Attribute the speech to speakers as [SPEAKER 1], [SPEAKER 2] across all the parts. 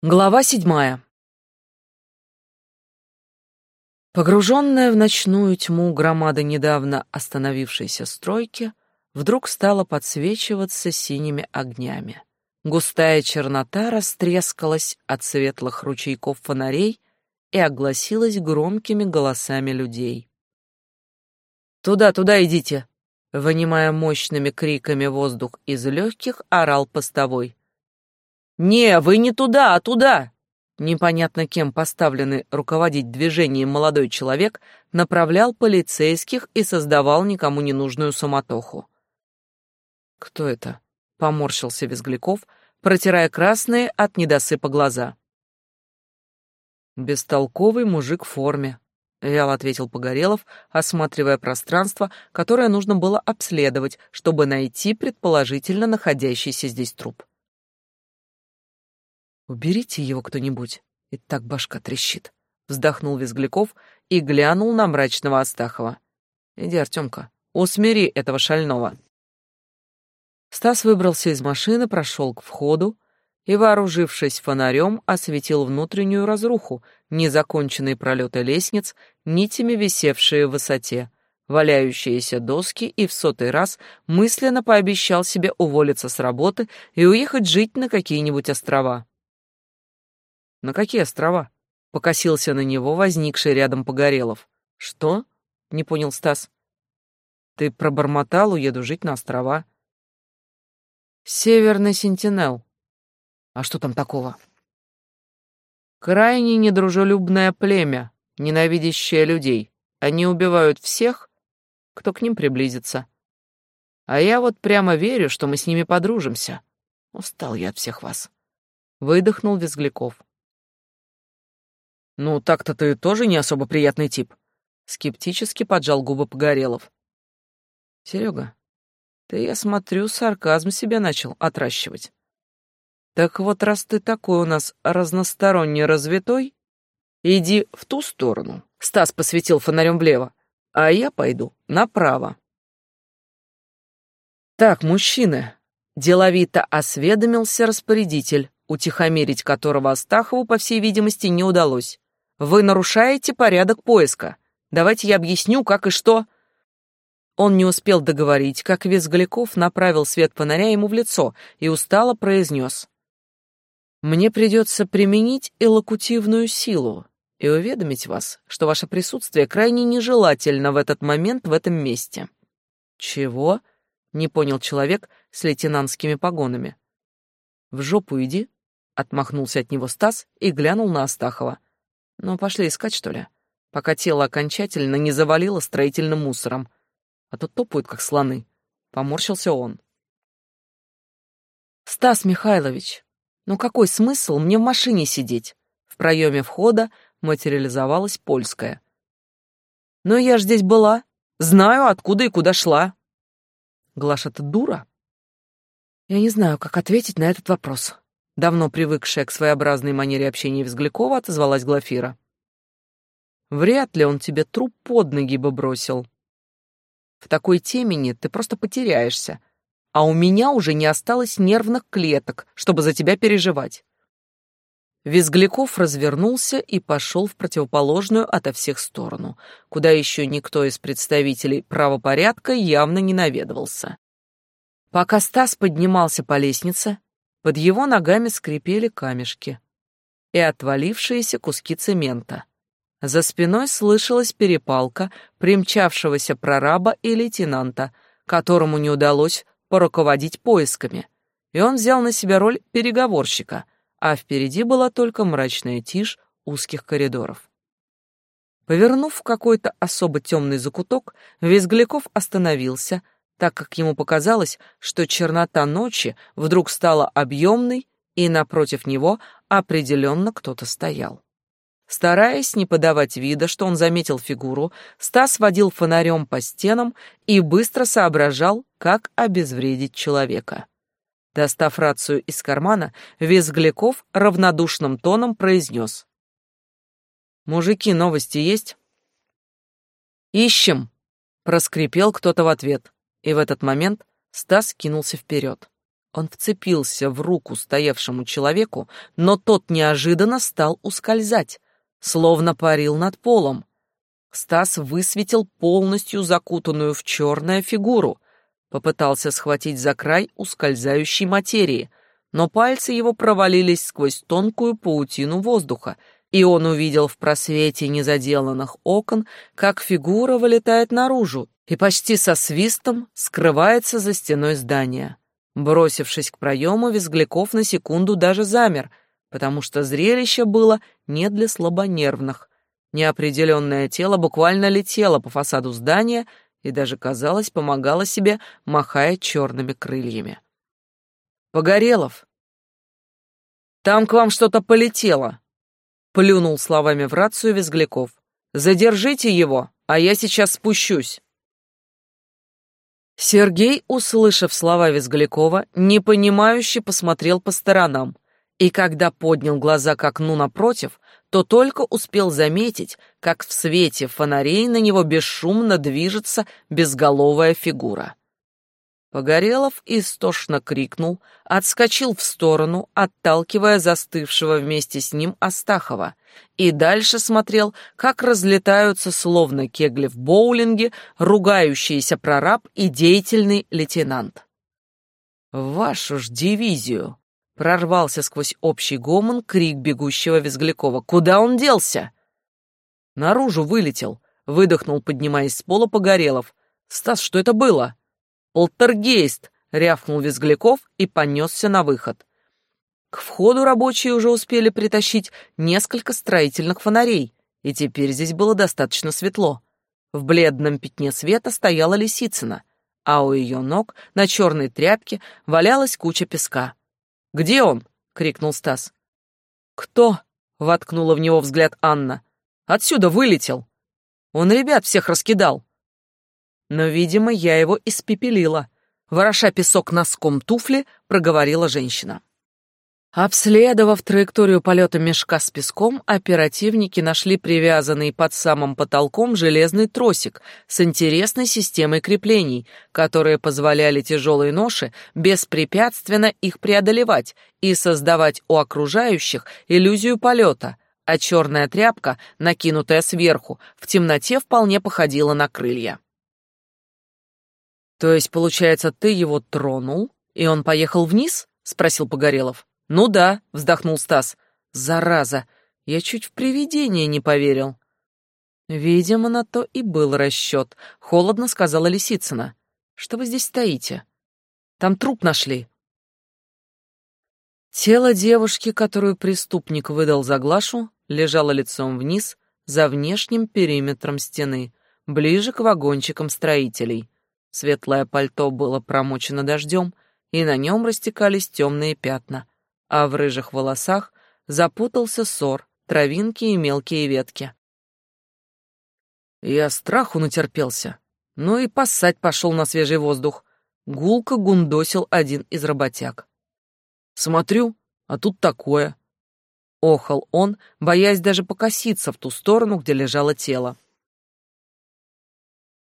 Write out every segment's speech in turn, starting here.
[SPEAKER 1] Глава седьмая. Погруженная в ночную тьму громада недавно остановившейся стройки вдруг стала подсвечиваться синими огнями. Густая чернота растрескалась от светлых ручейков фонарей и огласилась громкими голосами людей. «Туда, туда идите!» Вынимая мощными криками воздух из легких, орал постовой. «Не, вы не туда, а туда!» Непонятно кем поставленный руководить движением молодой человек направлял полицейских и создавал никому не нужную суматоху. «Кто это?» — поморщился Визгляков, протирая красные от недосыпа глаза. «Бестолковый мужик в форме», — вяло ответил Погорелов, осматривая пространство, которое нужно было обследовать, чтобы найти предположительно находящийся здесь труп. «Уберите его кто-нибудь, и так башка трещит», — вздохнул Визгляков и глянул на мрачного Астахова. «Иди, Артемка, усмири этого шального». Стас выбрался из машины, прошел к входу и, вооружившись фонарем, осветил внутреннюю разруху, незаконченные пролеты лестниц, нитями висевшие в высоте, валяющиеся доски и в сотый раз мысленно пообещал себе уволиться с работы и уехать жить на какие-нибудь острова. На какие острова? Покосился на него возникший рядом Погорелов. Что? Не понял Стас. Ты пробормотал, уеду жить на острова. Северный Сентинел. А что там такого? Крайне недружелюбное племя, ненавидящее людей. Они убивают всех, кто к ним приблизится. А я вот прямо верю, что мы с ними подружимся. Устал я от всех вас. Выдохнул Визгляков. «Ну, так-то ты тоже не особо приятный тип», — скептически поджал губы Погорелов. «Серега, ты, я смотрю, сарказм себя начал отращивать. Так вот, раз ты такой у нас разносторонне развитой, иди в ту сторону», — Стас посветил фонарем влево, «а я пойду направо». «Так, мужчины», — деловито осведомился распорядитель, утихомирить которого Астахову, по всей видимости, не удалось. Вы нарушаете порядок поиска. Давайте я объясню, как и что. Он не успел договорить, как Визгляков направил свет фонаря ему в лицо и устало произнес. «Мне придется применить элокутивную силу и уведомить вас, что ваше присутствие крайне нежелательно в этот момент в этом месте». «Чего?» — не понял человек с лейтенантскими погонами. «В жопу иди», — отмахнулся от него Стас и глянул на Астахова. Ну, пошли искать, что ли, пока тело окончательно не завалило строительным мусором. А то топают, как слоны. Поморщился он. Стас Михайлович, ну какой смысл мне в машине сидеть? В проеме входа материализовалась польская. Но я ж здесь была. Знаю, откуда и куда шла. Глаша, ты дура? Я не знаю, как ответить на этот вопрос давно привыкшая к своеобразной манере общения Взглякова, отозвалась Глафира. «Вряд ли он тебе труп под ноги бы бросил. В такой темени ты просто потеряешься, а у меня уже не осталось нервных клеток, чтобы за тебя переживать». Визгляков развернулся и пошел в противоположную ото всех сторону, куда еще никто из представителей правопорядка явно не наведывался. Пока Стас поднимался по лестнице, под его ногами скрипели камешки и отвалившиеся куски цемента. За спиной слышалась перепалка примчавшегося прораба и лейтенанта, которому не удалось поруководить поисками, и он взял на себя роль переговорщика, а впереди была только мрачная тишь узких коридоров. Повернув в какой-то особо темный закуток, Визгляков остановился — так как ему показалось, что чернота ночи вдруг стала объемной, и напротив него определенно кто-то стоял. Стараясь не подавать вида, что он заметил фигуру, Стас водил фонарем по стенам и быстро соображал, как обезвредить человека. Достав рацию из кармана, Визгляков равнодушным тоном произнес. «Мужики, новости есть?» «Ищем!» — проскрипел кто-то в ответ. И в этот момент Стас кинулся вперед. Он вцепился в руку стоявшему человеку, но тот неожиданно стал ускользать, словно парил над полом. Стас высветил полностью закутанную в черное фигуру, попытался схватить за край ускользающей материи, но пальцы его провалились сквозь тонкую паутину воздуха, и он увидел в просвете незаделанных окон, как фигура вылетает наружу и почти со свистом скрывается за стеной здания. Бросившись к проему, Визгляков на секунду даже замер, потому что зрелище было не для слабонервных. Неопределенное тело буквально летело по фасаду здания и даже, казалось, помогало себе, махая черными крыльями. «Погорелов!» «Там к вам что-то полетело!» Плюнул словами в рацию Визгляков. «Задержите его, а я сейчас спущусь!» Сергей, услышав слова Визглякова, непонимающе посмотрел по сторонам, и когда поднял глаза к окну напротив, то только успел заметить, как в свете фонарей на него бесшумно движется безголовая фигура. Погорелов истошно крикнул, отскочил в сторону, отталкивая застывшего вместе с ним Астахова, и дальше смотрел, как разлетаются, словно кегли в боулинге, ругающийся прораб и деятельный лейтенант. «Вашу ж дивизию!» — прорвался сквозь общий гомон крик бегущего Визглякова. «Куда он делся?» «Наружу вылетел», — выдохнул, поднимаясь с пола Погорелов. «Стас, что это было?» «Полтергейст!» — рявкнул Визгляков и понесся на выход. К входу рабочие уже успели притащить несколько строительных фонарей, и теперь здесь было достаточно светло. В бледном пятне света стояла Лисицына, а у ее ног на черной тряпке валялась куча песка. «Где он?» — крикнул Стас. «Кто?» — воткнула в него взгляд Анна. «Отсюда вылетел. Он ребят всех раскидал» но, видимо, я его испепелила. Вороша песок носком туфли, проговорила женщина. Обследовав траекторию полета мешка с песком, оперативники нашли привязанный под самым потолком железный тросик с интересной системой креплений, которые позволяли тяжелой ноше беспрепятственно их преодолевать и создавать у окружающих иллюзию полета, а черная тряпка, накинутая сверху, в темноте вполне походила на крылья. То есть, получается, ты его тронул, и он поехал вниз? спросил Погорелов. Ну да, вздохнул Стас. Зараза, я чуть в привидение не поверил. Видимо, на то и был расчет, холодно сказала Лисицына. Что вы здесь стоите? Там труп нашли. Тело девушки, которую преступник выдал за Глашу, лежало лицом вниз за внешним периметром стены, ближе к вагончикам строителей. Светлое пальто было промочено дождем, и на нем растекались темные пятна, а в рыжих волосах запутался сор, травинки и мелкие ветки. Я страху натерпелся, ну и поссать пошел на свежий воздух. Гулко гундосил один из работяг. Смотрю, а тут такое. Охал он, боясь даже покоситься в ту сторону, где лежало тело.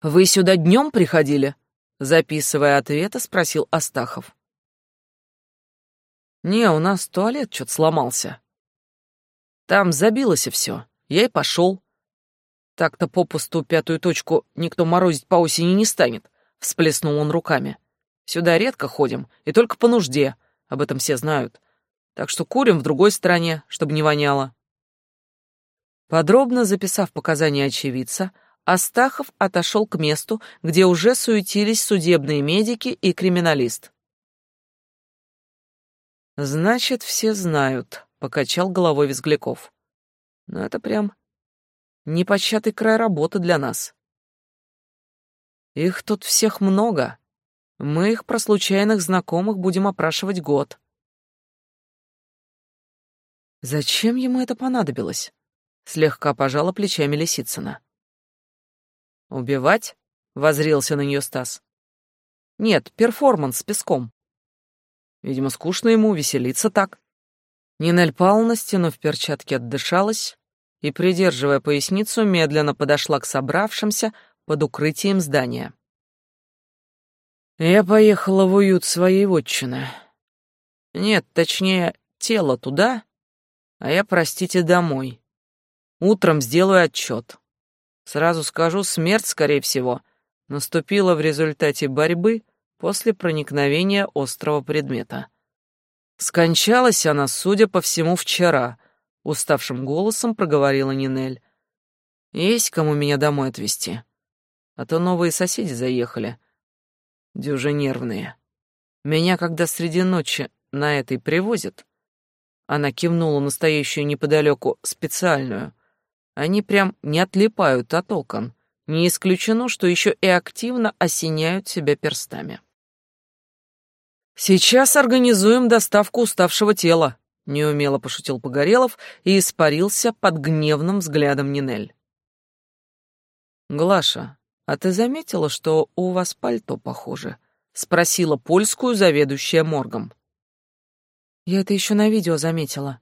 [SPEAKER 1] «Вы сюда днем приходили?» Записывая ответы, спросил Астахов. «Не, у нас туалет что-то сломался. Там забилось и все. Я и пошел. Так-то попусту пятую точку никто морозить по осени не станет», — всплеснул он руками. «Сюда редко ходим, и только по нужде. Об этом все знают. Так что курим в другой стороне, чтобы не воняло». Подробно записав показания очевидца, Астахов отошел к месту, где уже суетились судебные медики и криминалист. «Значит, все знают», — покачал головой Визгляков. «Но это прям непочатый край работы для нас. Их тут всех много. Мы их про случайных знакомых будем опрашивать год». «Зачем ему это понадобилось?» — слегка пожала плечами Лисицына. «Убивать?» — возрился на нее Стас. «Нет, перформанс с песком». Видимо, скучно ему, веселиться так. Нинель Павловна, стянув перчатки, отдышалась и, придерживая поясницу, медленно подошла к собравшимся под укрытием здания. «Я поехала в уют своей вотчины. Нет, точнее, тело туда, а я, простите, домой. Утром сделаю отчет. Сразу скажу, смерть, скорее всего, наступила в результате борьбы после проникновения острого предмета. Скончалась она, судя по всему, вчера, уставшим голосом проговорила Нинель. Есть кому меня домой отвезти? А то новые соседи заехали. Дюже нервные. Меня, когда среди ночи на этой привозят, она кивнула настоящую неподалеку специальную, они прям не отлипают от окон. Не исключено, что еще и активно осеняют себя перстами. «Сейчас организуем доставку уставшего тела», — неумело пошутил Погорелов и испарился под гневным взглядом Нинель. «Глаша, а ты заметила, что у вас пальто похоже?» — спросила польскую заведующая моргом. «Я это еще на видео заметила.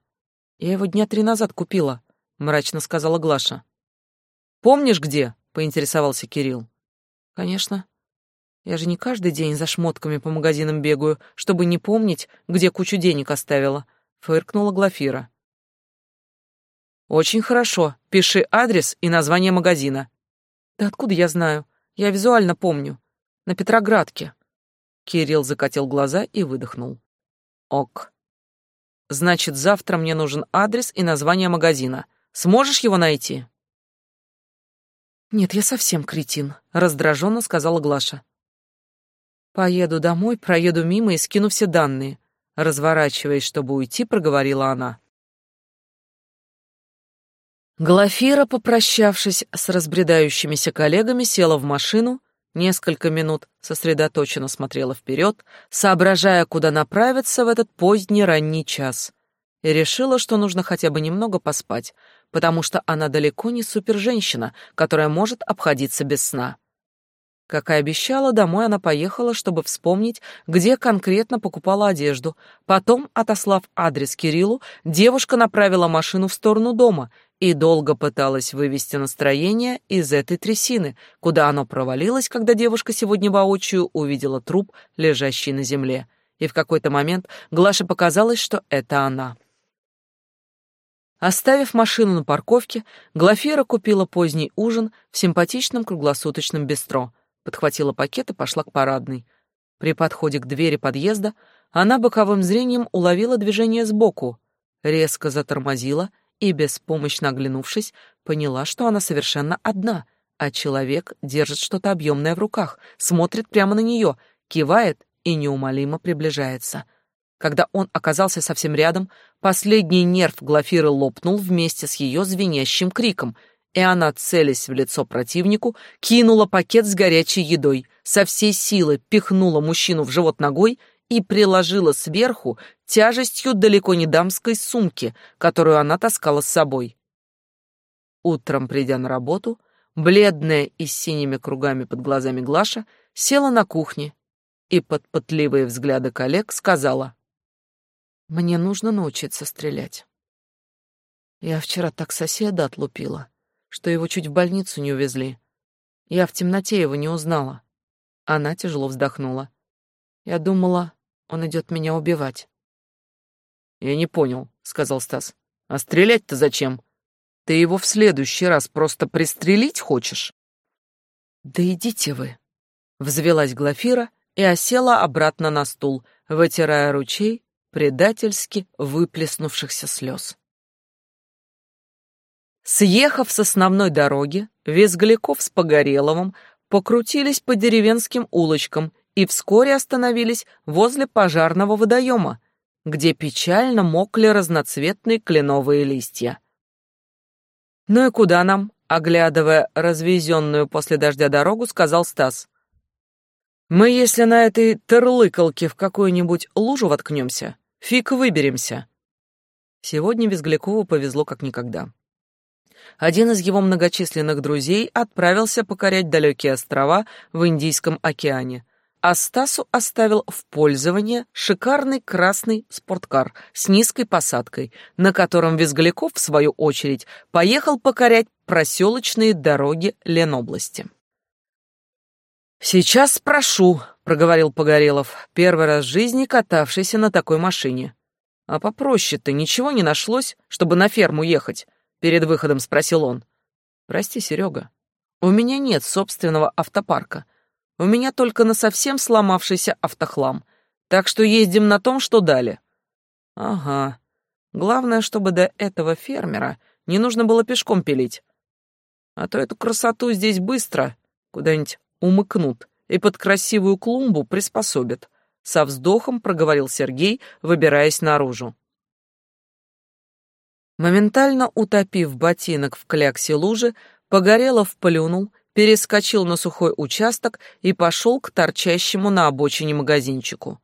[SPEAKER 1] Я его дня три назад купила», — мрачно сказала Глаша. «Помнишь, где?» — поинтересовался Кирилл. «Конечно. Я же не каждый день за шмотками по магазинам бегаю, чтобы не помнить, где кучу денег оставила, фыркнула Глафира. Очень хорошо. Пиши адрес и название магазина. Да откуда я знаю? Я визуально помню. На Петроградке. Кирилл закатил глаза и выдохнул. Ок. Значит, завтра мне нужен адрес и название магазина. Сможешь его найти? Нет, я совсем кретин, раздраженно сказала Глаша. Поеду домой, проеду мимо и скину все данные. Разворачиваясь, чтобы уйти, проговорила она. Глафира, попрощавшись с разбредающимися коллегами, села в машину, несколько минут сосредоточенно смотрела вперед, соображая, куда направиться в этот поздний ранний час, и решила, что нужно хотя бы немного поспать, потому что она далеко не суперженщина, которая может обходиться без сна. Как и обещала, домой она поехала, чтобы вспомнить, где конкретно покупала одежду. Потом, отослав адрес Кириллу, девушка направила машину в сторону дома и долго пыталась вывести настроение из этой трясины, куда оно провалилось, когда девушка сегодня воочию увидела труп, лежащий на земле. И в какой-то момент Глаше показалось, что это она. Оставив машину на парковке, Глафира купила поздний ужин в симпатичном круглосуточном бистро — подхватила пакет и пошла к парадной. При подходе к двери подъезда она боковым зрением уловила движение сбоку, резко затормозила и, беспомощно оглянувшись, поняла, что она совершенно одна, а человек держит что-то объемное в руках, смотрит прямо на нее, кивает и неумолимо приближается. Когда он оказался совсем рядом, последний нерв Глафиры лопнул вместе с ее звенящим криком — и она, целясь в лицо противнику, кинула пакет с горячей едой, со всей силы пихнула мужчину в живот ногой и приложила сверху тяжестью далеко не дамской сумки, которую она таскала с собой. Утром, придя на работу, бледная и с синими кругами под глазами Глаша села на кухне и под пытливые взгляды коллег сказала, «Мне нужно научиться стрелять. Я вчера так соседа отлупила» что его чуть в больницу не увезли. Я в темноте его не узнала. Она тяжело вздохнула. Я думала, он идет меня убивать. Я не понял, сказал Стас. А стрелять-то зачем? Ты его в следующий раз просто пристрелить хочешь? Да идите вы, взвелась Глафира и осела обратно на стул, вытирая ручей предательски выплеснувшихся слез. Съехав с основной дороги, Визгляков с Погореловым покрутились по деревенским улочкам и вскоре остановились возле пожарного водоема, где печально мокли разноцветные кленовые листья. «Ну и куда нам?» — оглядывая развезенную после дождя дорогу, сказал Стас. «Мы, если на этой терлыкалке в какую-нибудь лужу воткнемся, фиг выберемся». Сегодня Визглякову повезло как никогда один из его многочисленных друзей отправился покорять далекие острова в Индийском океане, а Стасу оставил в пользование шикарный красный спорткар с низкой посадкой, на котором Визгляков, в свою очередь, поехал покорять проселочные дороги Ленобласти. «Сейчас спрошу», — проговорил Погорелов, первый раз в жизни катавшийся на такой машине. А попроще-то ничего не нашлось, чтобы на ферму ехать? Перед выходом спросил он. Прости, Серега, у меня нет собственного автопарка. У меня только на совсем сломавшийся автохлам. Так что ездим на том, что дали. Ага. Главное, чтобы до этого фермера не нужно было пешком пилить. А то эту красоту здесь быстро куда-нибудь умыкнут и под красивую клумбу приспособят. Со вздохом проговорил Сергей, выбираясь наружу. Моментально утопив ботинок в кляксе лужи, Погорелов плюнул, перескочил на сухой участок и пошел к торчащему на обочине магазинчику.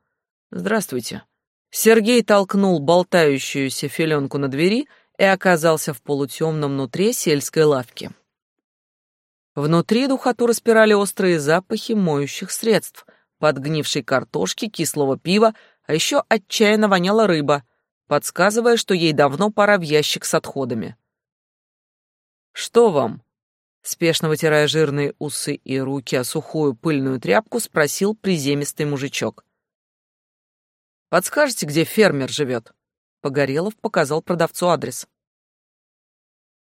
[SPEAKER 1] «Здравствуйте». Сергей толкнул болтающуюся филенку на двери и оказался в полутемном нутре сельской лавки. Внутри духоту распирали острые запахи моющих средств, подгнившей картошки, кислого пива, а еще отчаянно воняла рыба, подсказывая, что ей давно пора в ящик с отходами. «Что вам?» Спешно вытирая жирные усы и руки о сухую пыльную тряпку, спросил приземистый мужичок. «Подскажете, где фермер живет?» Погорелов показал продавцу адрес.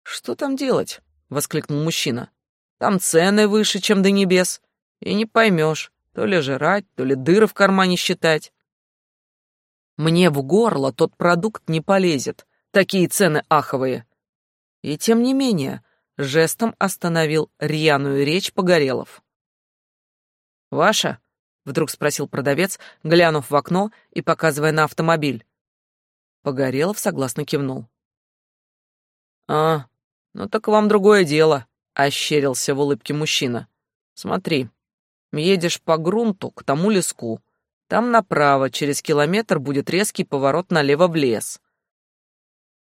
[SPEAKER 1] «Что там делать?» — воскликнул мужчина. Там цены выше, чем до небес, и не поймешь, то ли жрать, то ли дыры в кармане считать. Мне в горло тот продукт не полезет, такие цены аховые. И тем не менее, жестом остановил рьяную речь Погорелов. «Ваша?» — вдруг спросил продавец, глянув в окно и показывая на автомобиль. Погорелов согласно кивнул. «А, ну так вам другое дело», ощерился в улыбке мужчина. Смотри, едешь по грунту к тому леску. Там направо, через километр будет резкий поворот налево в лес.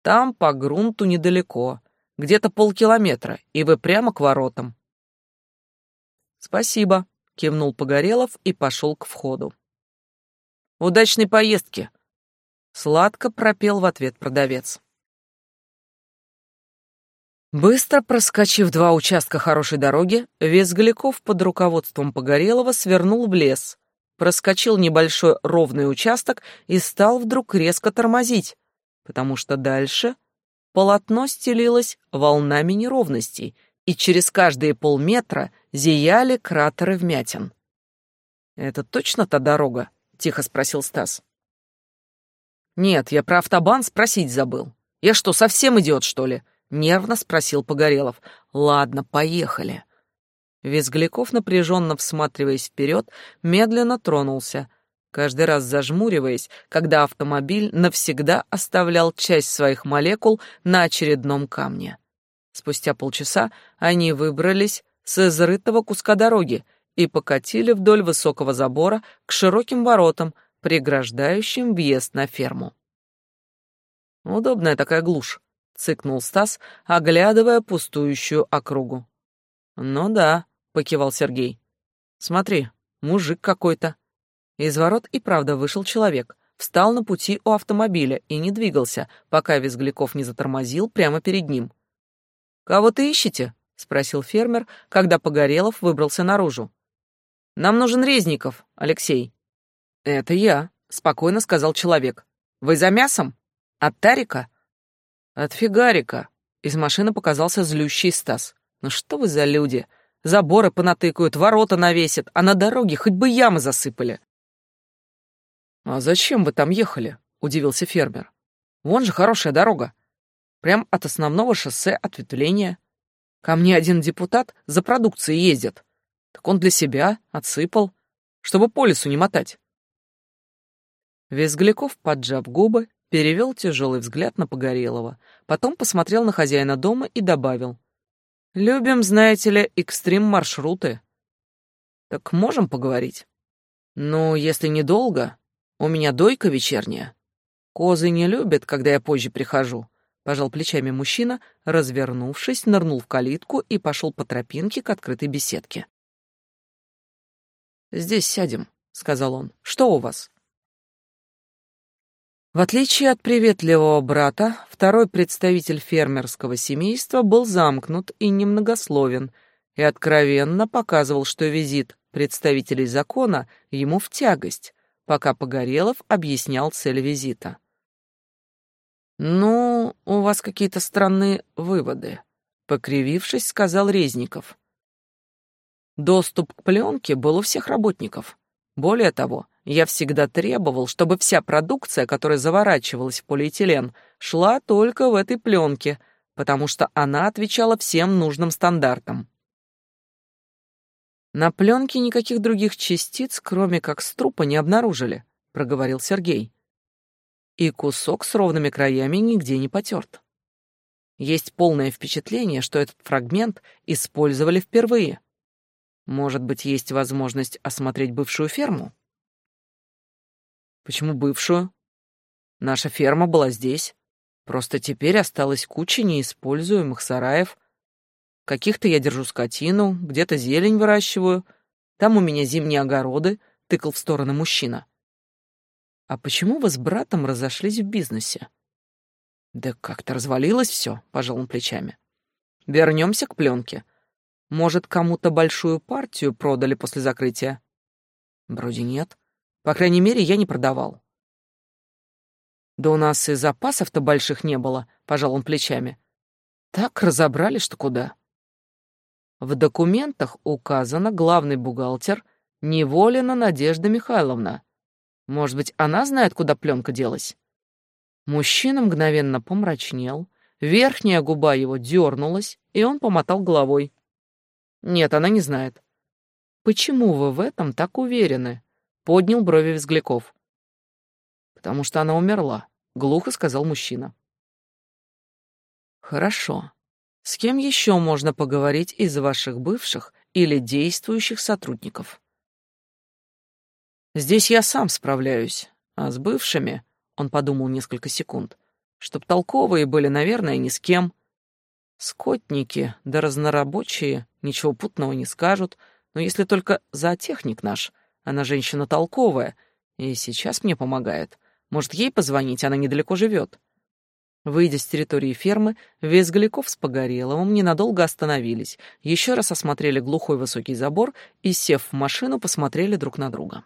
[SPEAKER 1] Там по грунту недалеко, где-то полкилометра, и вы прямо к воротам. Спасибо, кивнул Погорелов и пошел к входу. Удачной поездки, сладко пропел в ответ продавец. Быстро проскочив два участка хорошей дороги, Визгляков под руководством Погорелова свернул в лес, проскочил небольшой ровный участок и стал вдруг резко тормозить, потому что дальше полотно стелилось волнами неровностей, и через каждые полметра зияли кратеры вмятин. «Это точно та дорога?» — тихо спросил Стас. «Нет, я про автобан спросить забыл. Я что, совсем идиот, что ли?» Нервно спросил Погорелов. «Ладно, поехали». Визгляков, напряженно всматриваясь вперед, медленно тронулся, каждый раз зажмуриваясь, когда автомобиль навсегда оставлял часть своих молекул на очередном камне. Спустя полчаса они выбрались с изрытого куска дороги и покатили вдоль высокого забора к широким воротам, преграждающим въезд на ферму. Удобная такая глушь, цыкнул Стас, оглядывая пустующую округу. Ну да, покивал Сергей. Смотри, мужик какой-то. Из ворот и правда вышел человек, встал на пути у автомобиля и не двигался, пока Визгляков не затормозил прямо перед ним. «Кого ты ищете?» — спросил фермер, когда Погорелов выбрался наружу. «Нам нужен Резников, Алексей». «Это я», — спокойно сказал человек. «Вы за мясом? От Тарика?» От фигарика. Из машины показался злющий Стас. Ну что вы за люди? Заборы понатыкают, ворота навесят, а на дороге хоть бы ямы засыпали. А зачем вы там ехали? Удивился фермер. Вон же хорошая дорога. Прям от основного шоссе ответвления. Ко мне один депутат за продукцией ездит. Так он для себя отсыпал, чтобы по лесу не мотать. Визгляков, поджав губы, перевел тяжелый взгляд на Погорелова, потом посмотрел на хозяина дома и добавил. «Любим, знаете ли, экстрим-маршруты. Так можем поговорить? Ну, если недолго, у меня дойка вечерняя. Козы не любят, когда я позже прихожу». Пожал плечами мужчина, развернувшись, нырнул в калитку и пошел по тропинке к открытой беседке. «Здесь сядем», — сказал он. «Что у вас?» В отличие от приветливого брата, второй представитель фермерского семейства был замкнут и немногословен, и откровенно показывал, что визит представителей закона ему в тягость, пока Погорелов объяснял цель визита. «Ну, у вас какие-то странные выводы», — покривившись, сказал Резников. «Доступ к пленке был у всех работников. Более того, я всегда требовал, чтобы вся продукция, которая заворачивалась в полиэтилен, шла только в этой пленке, потому что она отвечала всем нужным стандартам. На пленке никаких других частиц, кроме как струпа, не обнаружили, проговорил Сергей. И кусок с ровными краями нигде не потерт. Есть полное впечатление, что этот фрагмент использовали впервые. Может быть, есть возможность осмотреть бывшую ферму? Почему бывшую? Наша ферма была здесь. Просто теперь осталась куча неиспользуемых сараев, Каких-то я держу скотину, где-то зелень выращиваю. Там у меня зимние огороды, тыкал в сторону мужчина. А почему вы с братом разошлись в бизнесе? Да как-то развалилось все, пожал он плечами. Вернемся к пленке. Может, кому-то большую партию продали после закрытия? Вроде нет. По крайней мере, я не продавал. Да у нас и запасов-то больших не было, пожал он плечами. Так разобрали, что куда. В документах указано главный бухгалтер Неволина Надежда Михайловна. Может быть, она знает, куда пленка делась? Мужчина мгновенно помрачнел, верхняя губа его дернулась, и он помотал головой. Нет, она не знает. Почему вы в этом так уверены? Поднял брови Взгляков. Потому что она умерла, глухо сказал мужчина. Хорошо. С кем еще можно поговорить из ваших бывших или действующих сотрудников? Здесь я сам справляюсь, а с бывшими, он подумал несколько секунд, чтоб толковые были, наверное, ни с кем. Скотники да разнорабочие ничего путного не скажут, но если только зоотехник наш, она женщина толковая, и сейчас мне помогает. Может, ей позвонить, она недалеко живет. Выйдя с территории фермы, Визгаляков с Погореловым ненадолго остановились, еще раз осмотрели глухой высокий забор и, сев в машину, посмотрели друг на друга.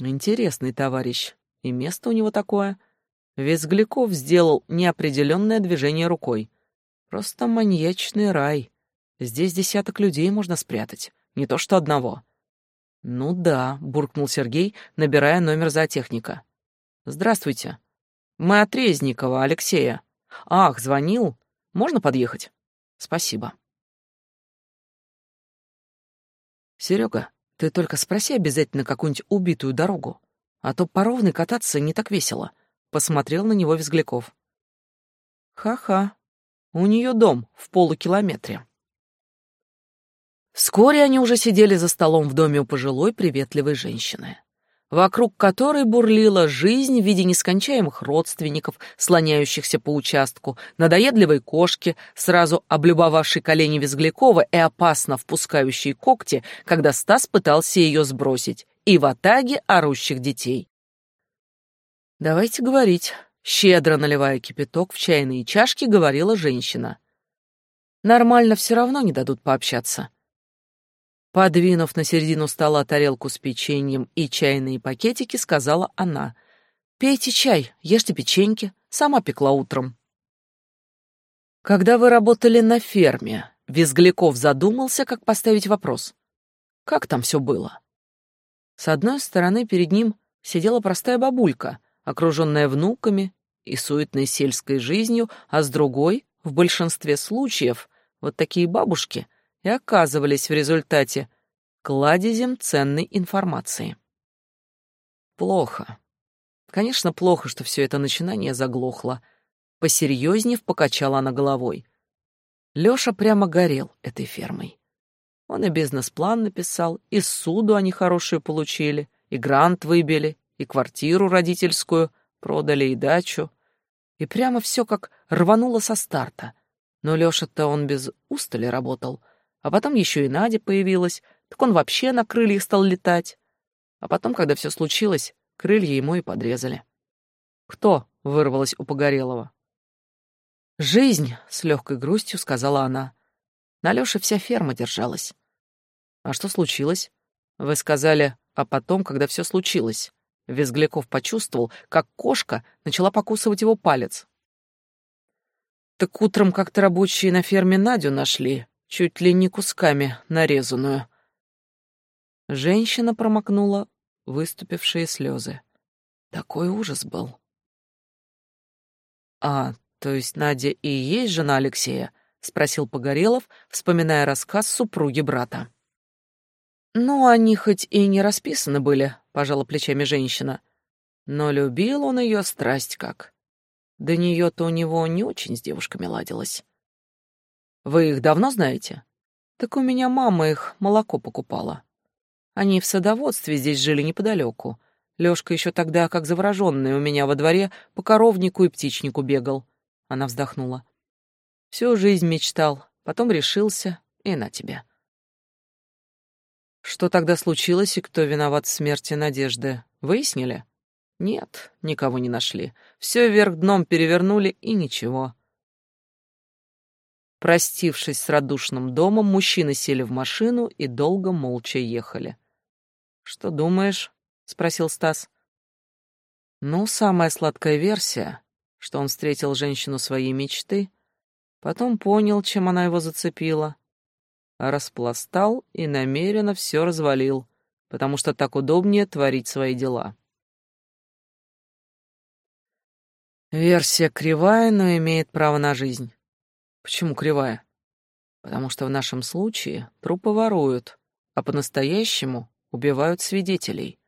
[SPEAKER 1] Интересный товарищ, и место у него такое. Визгаляков сделал неопределенное движение рукой. Просто маньячный рай. Здесь десяток людей можно спрятать, не то что одного. «Ну да», — буркнул Сергей, набирая номер зоотехника. «Здравствуйте», мы от Резникова, Алексея. Ах, звонил. Можно подъехать? Спасибо. Серега, ты только спроси обязательно какую-нибудь убитую дорогу, а то по ровной кататься не так весело. Посмотрел на него Визгляков. Ха-ха. У нее дом в полукилометре. Вскоре они уже сидели за столом в доме у пожилой приветливой женщины вокруг которой бурлила жизнь в виде нескончаемых родственников, слоняющихся по участку, надоедливой кошки, сразу облюбовавшей колени Визглякова и опасно впускающей когти, когда Стас пытался ее сбросить, и в атаге орущих детей. «Давайте говорить», — щедро наливая кипяток в чайные чашки, говорила женщина. «Нормально все равно не дадут пообщаться. Подвинув на середину стола тарелку с печеньем и чайные пакетики, сказала она. «Пейте чай, ешьте печеньки, сама пекла утром». «Когда вы работали на ферме», — Визгляков задумался, как поставить вопрос. «Как там все было?» С одной стороны перед ним сидела простая бабулька, окруженная внуками и суетной сельской жизнью, а с другой, в большинстве случаев, вот такие бабушки — и оказывались в результате кладезем ценной информации. Плохо. Конечно, плохо, что все это начинание заглохло. Посерьезнее покачала она головой. Лёша прямо горел этой фермой. Он и бизнес-план написал, и суду они хорошую получили, и грант выбили, и квартиру родительскую, продали и дачу. И прямо все как рвануло со старта. Но Лёша-то он без устали работал — а потом еще и Надя появилась, так он вообще на крыльях стал летать. А потом, когда все случилось, крылья ему и подрезали. «Кто?» — вырвалось у Погорелого. «Жизнь», — с легкой грустью сказала она. На Лёше вся ферма держалась. А что случилось? Вы сказали, а потом, когда все случилось. Визгляков почувствовал, как кошка начала покусывать его палец. Так утром как-то рабочие на ферме Надю нашли, чуть ли не кусками нарезанную. Женщина промокнула выступившие слезы. Такой ужас был. «А, то есть Надя и есть жена Алексея?» — спросил Погорелов, вспоминая рассказ супруги брата. «Ну, они хоть и не расписаны были», — пожала плечами женщина. «Но любил он ее страсть как. До нее-то у него не очень с девушками ладилось». «Вы их давно знаете?» «Так у меня мама их молоко покупала. Они в садоводстве здесь жили неподалеку. Лёшка еще тогда, как завороженный, у меня во дворе по коровнику и птичнику бегал. Она вздохнула. Всю жизнь мечтал, потом решился, и на тебя. Что тогда случилось и кто виноват в смерти Надежды, выяснили? Нет, никого не нашли. Все вверх дном перевернули, и ничего. Простившись с радушным домом, мужчины сели в машину и долго молча ехали. «Что думаешь?» — спросил Стас. «Ну, самая сладкая версия, что он встретил женщину своей мечты, потом понял, чем она его зацепила, распластал и намеренно все развалил, потому что так удобнее творить свои дела». Версия кривая, но имеет право на жизнь. Почему кривая? Потому что в нашем случае трупы воруют, а по-настоящему убивают свидетелей.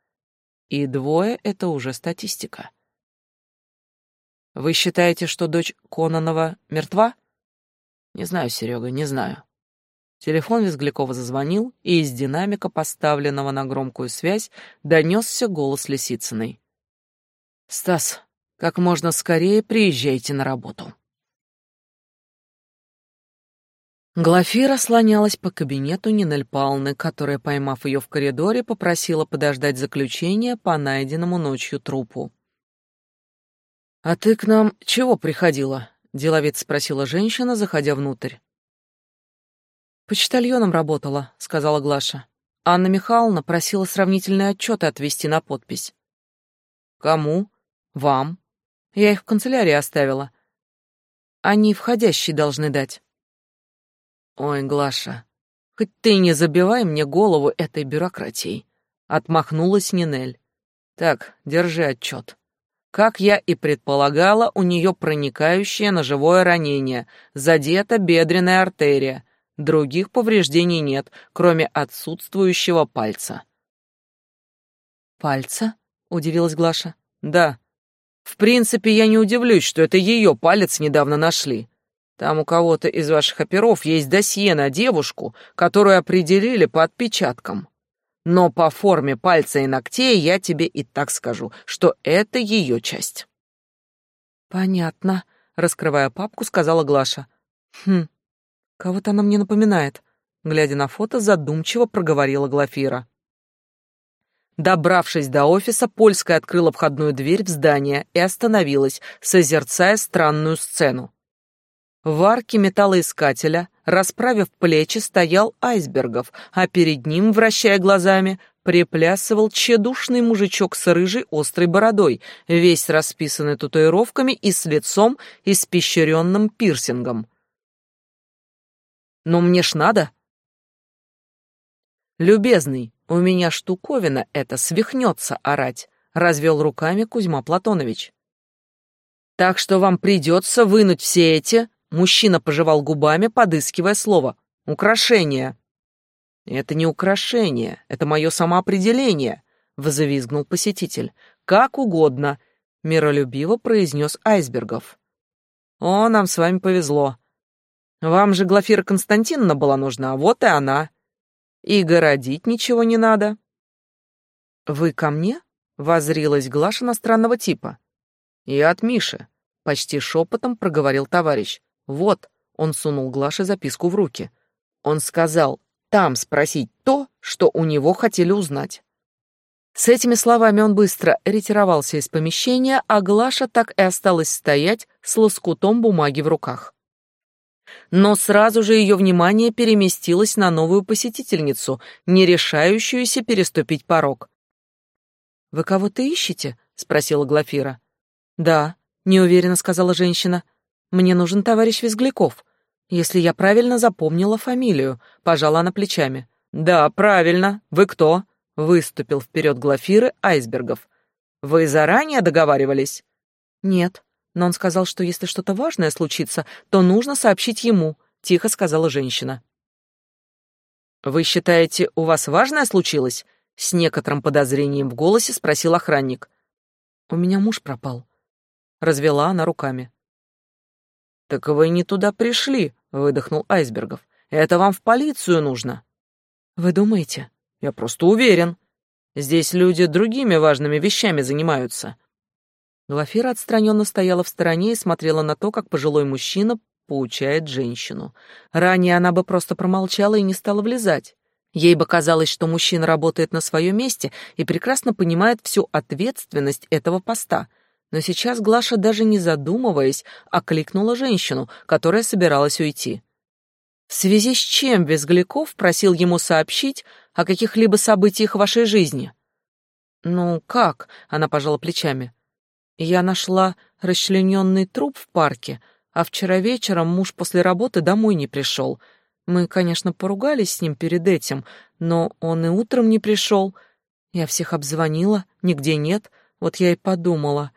[SPEAKER 1] И двое — это уже статистика. Вы считаете, что дочь Кононова мертва? Не знаю, Серега, не знаю. Телефон Визглякова зазвонил, и из динамика, поставленного на громкую связь, донесся голос Лисицыной. «Стас, как можно скорее приезжайте на работу». Глафира слонялась по кабинету Нинель Павловны, которая, поймав ее в коридоре, попросила подождать заключения по найденному ночью трупу. «А ты к нам чего приходила?» — деловец спросила женщина, заходя внутрь. «Почтальоном работала», — сказала Глаша. Анна Михайловна просила сравнительные отчеты отвести на подпись. «Кому?» «Вам. Я их в канцелярии оставила. Они входящие должны дать». Ой, Глаша, хоть ты не забивай мне голову этой бюрократией, отмахнулась Нинель. Так, держи отчет. Как я и предполагала, у нее проникающее ножевое ранение, задета бедренная артерия. Других повреждений нет, кроме отсутствующего пальца. «Пальца?» — удивилась Глаша. «Да. В принципе, я не удивлюсь, что это ее палец недавно нашли. Там у кого-то из ваших оперов есть досье на девушку, которую определили по отпечаткам. Но по форме пальца и ногтей я тебе и так скажу, что это ее часть. Понятно, раскрывая папку, сказала Глаша. Хм. Кого-то она мне напоминает. Глядя на фото, задумчиво проговорила Глафира. Добравшись до офиса, Польская открыла входную дверь в здание и остановилась, созерцая странную сцену. В арке металлоискателя, расправив плечи, стоял айсбергов, а перед ним, вращая глазами, приплясывал тщедушный мужичок с рыжей острой бородой, весь расписанный татуировками и с лицом, испещренным пирсингом. «Но мне ж надо!» «Любезный, у меня штуковина эта свихнется орать», — развел руками Кузьма Платонович. «Так что вам придется вынуть все эти Мужчина пожевал губами, подыскивая слово. «Украшение». «Это не украшение, это мое самоопределение», — взвизгнул посетитель. «Как угодно», — миролюбиво произнес Айсбергов. «О, нам с вами повезло. Вам же Глафира Константиновна была нужна, вот и она. И городить ничего не надо». «Вы ко мне?» — возрилась Глаша на странного типа. «Я от Миши», — почти шепотом проговорил товарищ. Вот, он сунул Глаше записку в руки. Он сказал, там спросить то, что у него хотели узнать. С этими словами он быстро ретировался из помещения, а Глаша так и осталась стоять с лоскутом бумаги в руках. Но сразу же ее внимание переместилось на новую посетительницу, не решающуюся переступить порог. «Вы кого-то ищете?» — спросила Глафира. «Да», — неуверенно сказала женщина. «Мне нужен товарищ Визгляков. Если я правильно запомнила фамилию», — пожала она плечами. «Да, правильно. Вы кто?» — выступил вперед Глафиры Айсбергов. «Вы заранее договаривались?» «Нет», но он сказал, что если что-то важное случится, то нужно сообщить ему», — тихо сказала женщина. «Вы считаете, у вас важное случилось?» — с некоторым подозрением в голосе спросил охранник. «У меня муж пропал». Развела она руками. «Так вы не туда пришли», — выдохнул Айсбергов. «Это вам в полицию нужно». «Вы думаете?» «Я просто уверен. Здесь люди другими важными вещами занимаются. Глафира отстраненно стояла в стороне и смотрела на то, как пожилой мужчина поучает женщину. Ранее она бы просто промолчала и не стала влезать. Ей бы казалось, что мужчина работает на своем месте и прекрасно понимает всю ответственность этого поста. Но сейчас Глаша, даже не задумываясь, окликнула женщину, которая собиралась уйти. В связи с чем Безгляков просил ему сообщить о каких-либо событиях в вашей жизни? «Ну, как?» — она пожала плечами. Я нашла расчлененный труп в парке, а вчера вечером муж после работы домой не пришел. Мы, конечно, поругались с ним перед этим, но он и утром не пришел. Я всех обзвонила, нигде нет, вот я и подумала.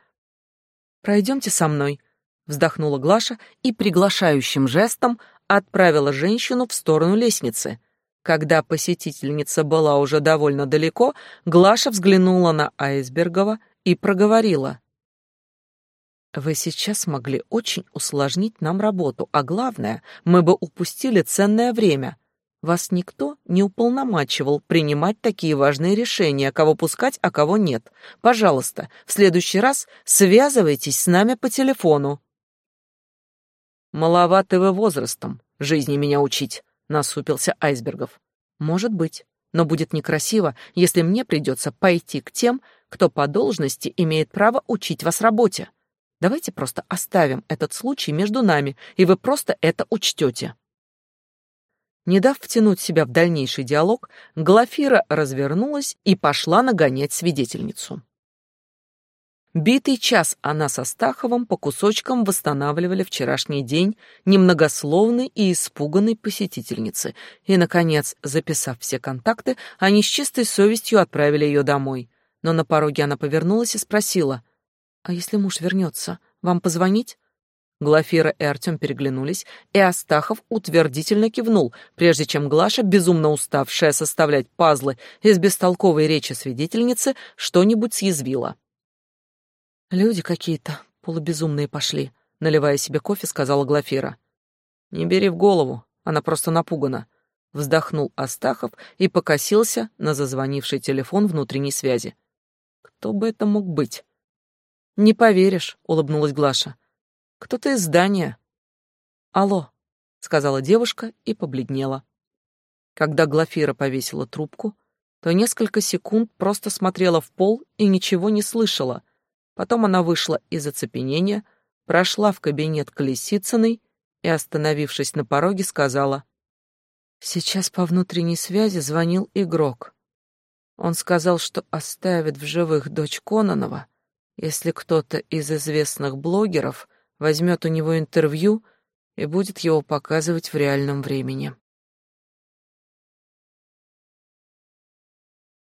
[SPEAKER 1] «Пройдемте со мной», — вздохнула Глаша и приглашающим жестом отправила женщину в сторону лестницы. Когда посетительница была уже довольно далеко, Глаша взглянула на Айсбергова и проговорила. Вы сейчас могли очень усложнить нам работу, а главное, мы бы упустили ценное время. Вас никто не уполномачивал принимать такие важные решения, кого пускать, а кого нет. Пожалуйста, в следующий раз связывайтесь с нами по телефону. Маловаты вы возрастом, жизни меня учить, насупился Айсбергов. Может быть, но будет некрасиво, если мне придется пойти к тем, кто по должности имеет право учить вас работе. Давайте просто оставим этот случай между нами, и вы просто это учтете. Не дав втянуть себя в дальнейший диалог, Глафира развернулась и пошла нагонять свидетельницу. Битый час она со Стаховым по кусочкам восстанавливали вчерашний день немногословной и испуганной посетительницы, и, наконец, записав все контакты, они с чистой совестью отправили ее домой. Но на пороге она повернулась и спросила, «А если муж вернется, вам позвонить?» Глафира и Артем переглянулись, и Астахов утвердительно кивнул, прежде чем Глаша, безумно уставшая составлять пазлы из бестолковой речи свидетельницы, что-нибудь съязвила. «Люди какие-то полубезумные пошли», — наливая себе кофе, сказала Глафира. «Не бери в голову, она просто напугана», — вздохнул Астахов и покосился на зазвонивший телефон внутренней связи. «Кто бы это мог быть?» «Не поверишь», — улыбнулась Глаша. «Кто-то из здания». «Алло», — сказала девушка и побледнела. Когда Глафира повесила трубку, то несколько секунд просто смотрела в пол и ничего не слышала. Потом она вышла из оцепенения, прошла в кабинет к Лисицыной и, остановившись на пороге, сказала, «Сейчас по внутренней связи звонил игрок. Он сказал, что оставит в живых дочь Кононова, если кто-то из известных блогеров возьмет у него интервью и будет его показывать в реальном времени.